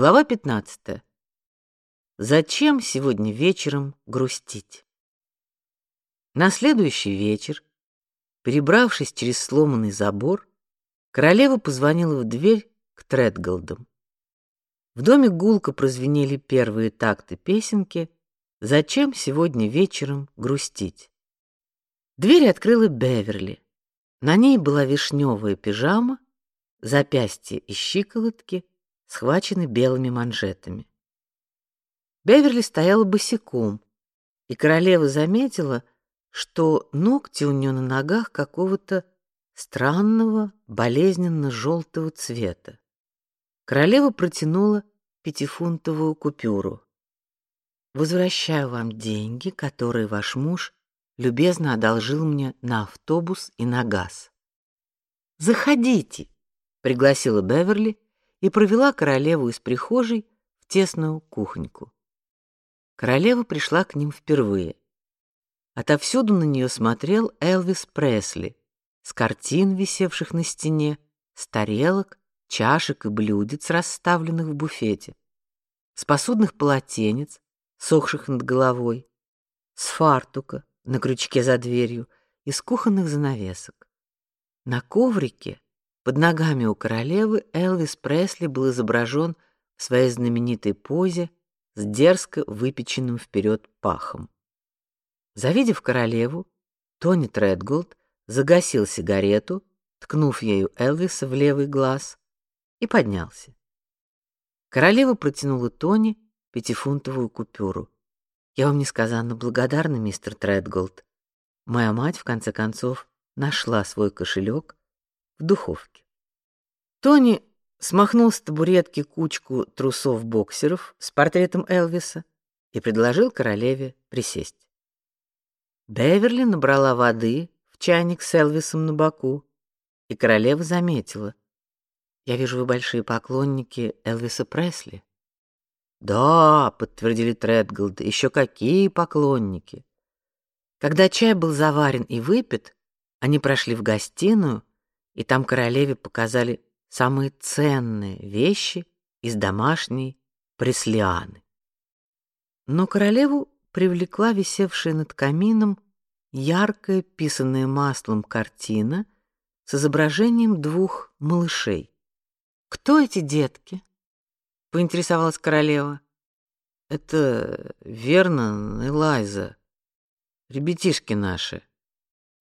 Глава 15. Зачем сегодня вечером грустить? На следующий вечер, перебравшись через сломанный забор, королева позвонила в дверь к Тредголдам. В доме гулко прозвенели первые такты песенки «Зачем сегодня вечером грустить?». Дверь открыла Беверли. На ней была вишневая пижама, запястья и щиколотки схвачены белыми манжетами. Беверли стояла босиком, и королева заметила, что ногти у нее на ногах какого-то странного, болезненно желтого цвета. Королева протянула пятифунтовую купюру. Возвращаю вам деньги, которые ваш муж любезно одолжил мне на автобус и на газ. Заходите, пригласила Беверли и провела королеву из прихожей в тесную кухоньку. Королева пришла к ним впервые. Отовсюду на нее смотрел Элвис Пресли с картин, висевших на стене, с тарелок, чашек и блюдец, расставленных в буфете, с посудных полотенец, сохших над головой, с фартука на крючке за дверью и с кухонных занавесок. На коврике под ногами у королевы Элвис Пресли был изображен в своей знаменитой позе с дерзко выпеченным вперед пахом. Завидев королеву, Тони Тредголд загасил сигарету, ткнув ею Элвиса в левый глаз, и поднялся. Королева протянула Тони пятифунтовую купюру. Я вам несказанно благодарна, мистер Тредголд. Моя мать в конце концов нашла свой кошелек в духовке. Тони смахнул с табуретки кучку трусов-боксеров с портретом Элвиса и предложил королеве присесть. Беверли набрала воды в чайник с Элвисом на боку, и королева заметила: "Я вижу, вы большие поклонники Элвиса Пресли". "Да", подтвердили Тредголд, еще какие поклонники". Когда чай был заварен и выпит, они прошли в гостиную, и там королеве показали самые ценные вещи из домашней преслианы. Но королеву привлекла висевшая над камином яркая, писанная маслом картина с изображением двух малышей. Кто эти детки? поинтересовалась королева. Это верно, Элайза. Ребятишки наши,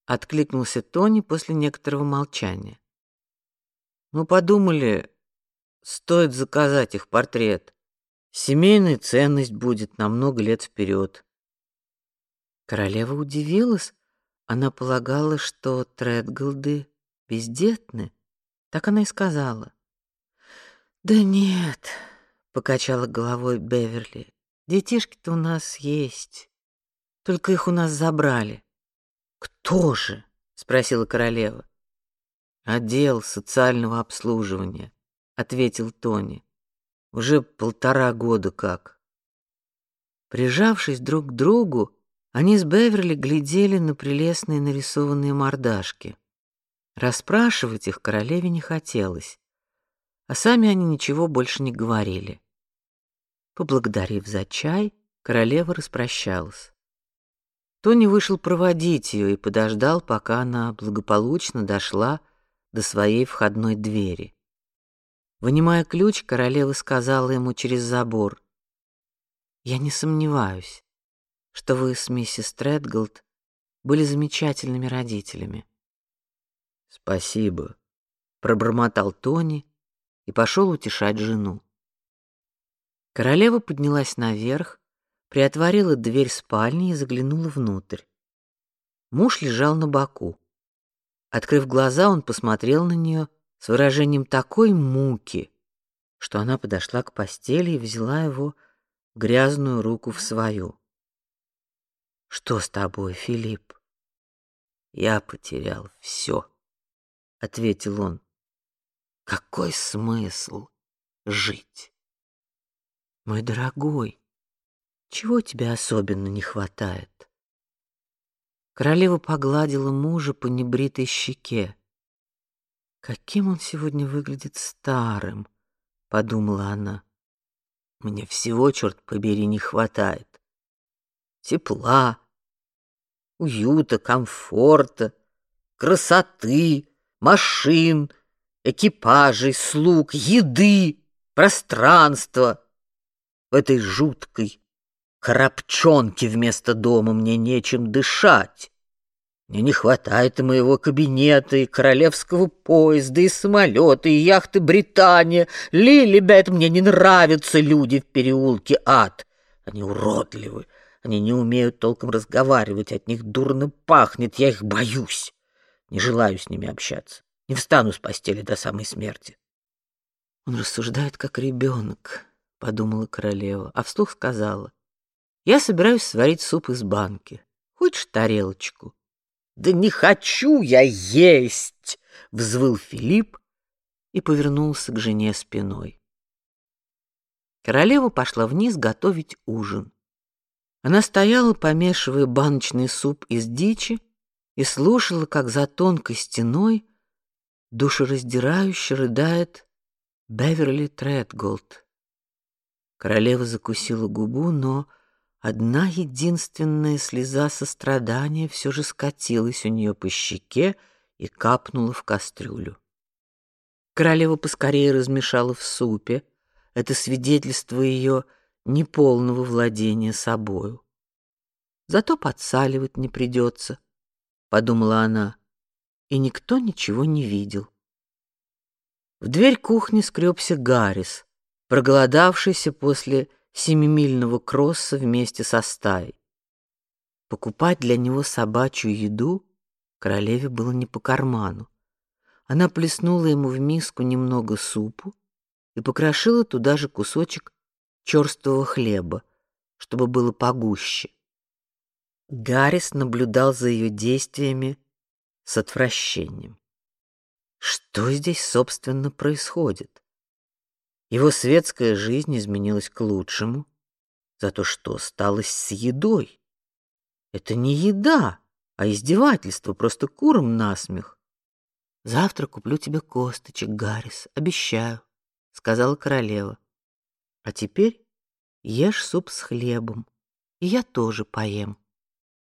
откликнулся Тони после некоторого молчания. Мы подумали, стоит заказать их портрет. Семейная ценность будет на много лет вперед. Королева удивилась. Она полагала, что Тредголды бездетны. Так она и сказала. Да нет, покачала головой Беверли. Детишки-то у нас есть. Только их у нас забрали. Кто же? спросила королева. Отдел социального обслуживания, ответил Тони. Уже полтора года как. Прижавшись друг к другу, они с Беверли глядели на прелестные нарисованные мордашки. Расспрашивать их королеве не хотелось, а сами они ничего больше не говорили. Поблагодарив за чай, королева распрощалась. Тони вышел проводить ее и подождал, пока она благополучно дошла до своей входной двери. Вынимая ключ, королева сказала ему через забор: "Я не сомневаюсь, что вы с миссис Тредголд были замечательными родителями". "Спасибо", пробормотал Тони и пошел утешать жену. Королева поднялась наверх, приотворила дверь спальни и заглянула внутрь. Муж лежал на боку. Открыв глаза, он посмотрел на нее с выражением такой муки, что она подошла к постели и взяла его грязную руку в свою. Что с тобой, Филипп? Я потерял все, ответил он. Какой смысл жить? Мой дорогой, чего тебе особенно не хватает? Королева погладила мужа по небритой щеке. Каким он сегодня выглядит старым, подумала она. Мне всего, черт побери, не хватает. Тепла, уюта, комфорта, красоты, машин, экипажей, слуг, еды, пространства. В этой жуткой коробчонке вместо дома мне нечем дышать. Мне не хватает и моего кабинета, и королевского поезда, и самолета, и яхты Британия. Лилибет, мне не нравятся люди в переулке ад. Они уродливы, они не умеют толком разговаривать, от них дурно пахнет, я их боюсь. Не желаю с ними общаться, не встану с постели до самой смерти. Он рассуждает, как ребенок, подумала королева, а вслух сказала. Я собираюсь сварить суп из банки. Хочешь тарелочку? Да не хочу я есть, взвыл Филипп и повернулся к жене спиной. Королева пошла вниз готовить ужин. Она стояла, помешивая баночный суп из дичи, и слушала, как за тонкой стеной душераздирающе рыдает Беверли Тредголд. Королева закусила губу, но Одна единственная слеза сострадания все же скатилась у нее по щеке и капнула в кастрюлю. Королева поскорее размешала в супе. Это свидетельство ее неполного владения собою. Зато подсаливать не придется, подумала она, и никто ничего не видел. В дверь кухни скребся Гаррис, проголодавшийся после семимильного кросса вместе со стаей. Покупать для него собачью еду королеве было не по карману. Она плеснула ему в миску немного супу и покрошила туда же кусочек черствого хлеба, чтобы было погуще. Гаррис наблюдал за ее действиями с отвращением. Что здесь собственно происходит? Его светская жизнь изменилась к лучшему. Зато что стало с едой? Это не еда, а издевательство, просто куром насмех. Завтра куплю тебе косточек, Гаррис, обещаю, сказала королева. А теперь ешь суп с хлебом, и я тоже поем.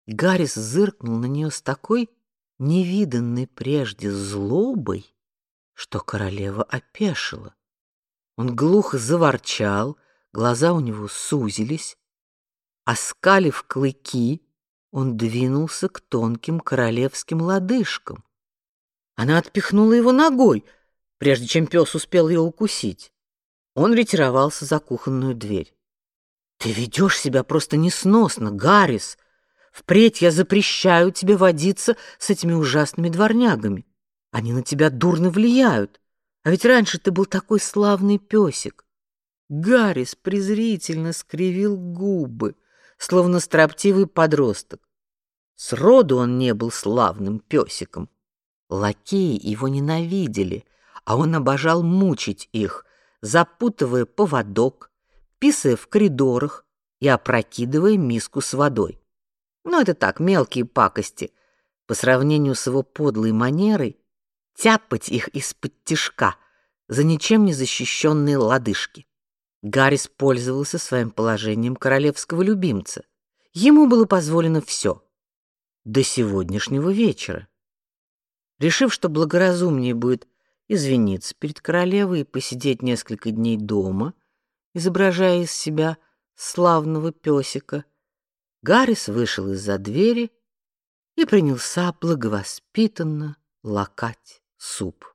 Гаррис зыркнул на нее с такой невиданной прежде злобой, что королева опешила. Он глухо заворчал, глаза у него сузились, оскалив клыки, он двинулся к тонким королевским лодыжкам. Она отпихнула его ногой, прежде чем пес успел ее укусить. Он ретировался за кухонную дверь. Ты ведешь себя просто несносно, Гаррис. Впредь я запрещаю тебе водиться с этими ужасными дворнягами. Они на тебя дурно влияют. А ведь раньше ты был такой славный песик. Гаррис презрительно скривил губы, словно строптивый подросток. Сроду он не был славным песиком. Лакеи его ненавидели, а он обожал мучить их, запутывая поводок, писая в коридорах и опрокидывая миску с водой. Но это так, мелкие пакости. По сравнению с его подлой манерой, тяпать их из-под тишка за ничем не защищенные лодыжки. Гаррис пользовался своим положением королевского любимца. Ему было позволено все до сегодняшнего вечера. Решив, что благоразумнее будет извиниться перед королевой и посидеть несколько дней дома, изображая из себя славного песика, Гаррис вышел из-за двери и принялся благовоспитанно лакать суп.